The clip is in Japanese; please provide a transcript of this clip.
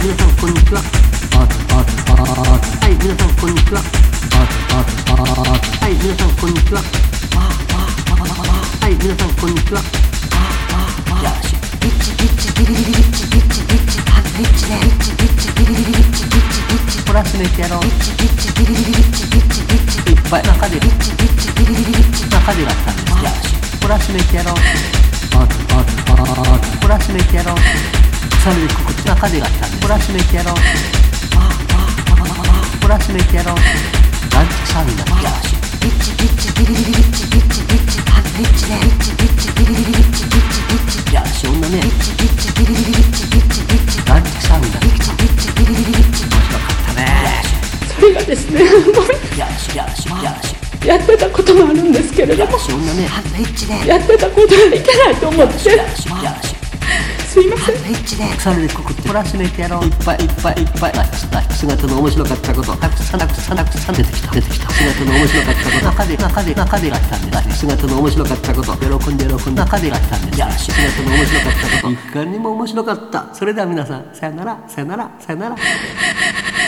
皆さんこんにちは。はい皆さんこんにちは。はい皆さんこんにちは。はい皆さんこんにちは。よし。ビッチビッチビリビリビッチビッチビッチハグビッチねビッチビッチビリビリビッチビッチビッチプラスめてやろうビッチビッチビリビリビッチビッチビッチいっぱい中でビッチビッチビリビリビッチ中でやったんですよしプラスめてやろうプラスめてやろう鎖でくくって中でがったんで懲らしめてやろうって懲らしめてやろうってランチサービスだよしいビッチビッチビリビリビッチビッチビッチあビッチねビッチビッチビリビリビッチビッチビッチよし女ねビッチビッチビリビリビッチビッチビッチランチサービスだビッチビッチビリビリビッチ面白かったねそれがですねよしよしよしやってたこともあるんですけれどもよし女ねやってたことがいけないと思ってッチで鎖でくくって懲らしめてやろういっぱい。いっぱい。いっぱい。姿の面白かったことたくさんたくさんたくさん出てきた出てきた姿の面白かったこと中で中で中でがしたんです姿の面白かったこと喜んで喜んで中でがしたんですよし姿の面白かったことい。かにも面白かったそれでは皆さんさよならさよならさよなら